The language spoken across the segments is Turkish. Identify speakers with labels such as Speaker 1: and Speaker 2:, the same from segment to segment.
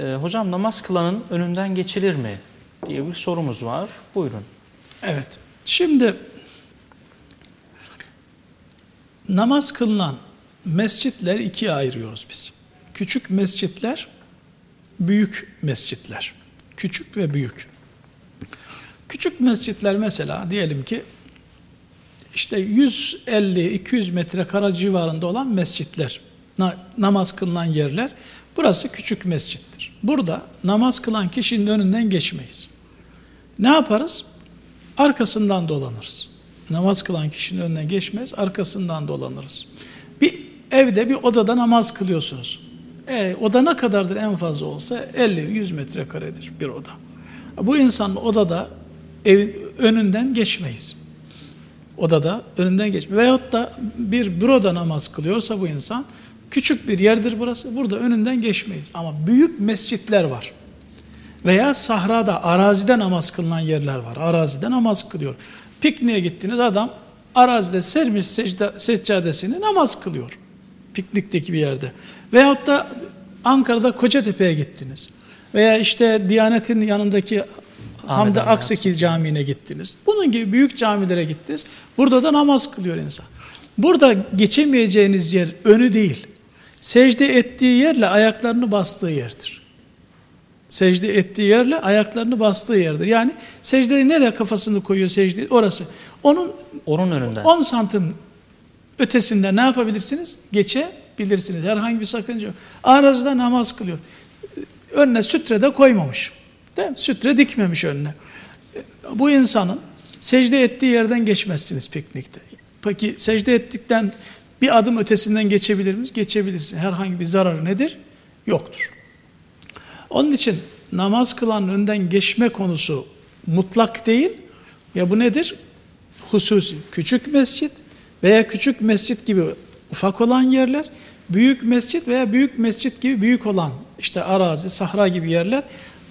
Speaker 1: Ee, hocam namaz kılanın önünden geçilir mi diye bir sorumuz var. Buyurun.
Speaker 2: Evet. Şimdi namaz kılınan mescitler ikiye ayırıyoruz biz. Küçük mescitler, büyük mescitler. Küçük ve büyük. Küçük mescitler mesela diyelim ki işte 150-200 metrekare civarında olan mescitler, na- namaz kılınan yerler, burası küçük mescittir. Burada namaz kılan kişinin önünden geçmeyiz. Ne yaparız? Arkasından dolanırız. Namaz kılan kişinin önüne geçmez, arkasından dolanırız. Bir evde bir odada namaz kılıyorsunuz. E, oda ne kadardır en fazla olsa 50-100 metrekaredir bir oda. Bu insanın odada evin önünden geçmeyiz. Odada önünden geçme. Veyahut da bir büroda namaz kılıyorsa bu insan küçük bir yerdir burası. Burada önünden geçmeyiz. Ama büyük mescitler var. Veya sahrada, arazide namaz kılınan yerler var. Arazide namaz kılıyor. Pikniğe gittiniz adam arazide sermiş secde, seccadesini namaz kılıyor. Piknikteki bir yerde. Veyahut da Ankara'da Kocatepe'ye gittiniz. Veya işte Diyanet'in yanındaki Hamdi Akseki Camii'ne gittiniz. Bunun gibi büyük camilere gittiniz. Burada da namaz kılıyor insan. Burada geçemeyeceğiniz yer önü değil. Secde ettiği yerle ayaklarını bastığı yerdir. Secde ettiği yerle ayaklarını bastığı yerdir. Yani secdeyi nereye kafasını koyuyor secde orası. Onun
Speaker 1: Onun önünden.
Speaker 2: 10 santim ötesinde ne yapabilirsiniz? Geçebilirsiniz. Herhangi bir sakınca yok. Arazide namaz kılıyor. Önüne sütre de koymamış. Değil mi? Sütre dikmemiş önüne. Bu insanın secde ettiği yerden geçmezsiniz piknikte. Peki secde ettikten bir adım ötesinden geçebilir miyiz? Geçebilirsin. Herhangi bir zararı nedir? Yoktur. Onun için namaz kılan önden geçme konusu mutlak değil. Ya bu nedir? Hususi. Küçük mescit veya küçük mescit gibi ufak olan yerler, büyük mescit veya büyük mescit gibi büyük olan işte arazi, sahra gibi yerler.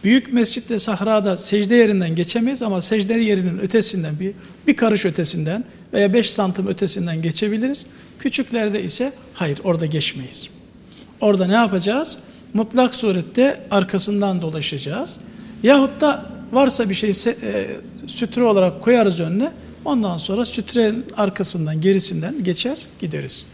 Speaker 2: Büyük mescitle sahrada secde yerinden geçemeyiz ama secde yerinin ötesinden bir, bir karış ötesinden veya 5 santim ötesinden geçebiliriz. Küçüklerde ise hayır orada geçmeyiz. Orada ne yapacağız? Mutlak surette arkasından dolaşacağız. Yahut da varsa bir şey e, sütre olarak koyarız önüne. Ondan sonra sütrenin arkasından gerisinden geçer gideriz.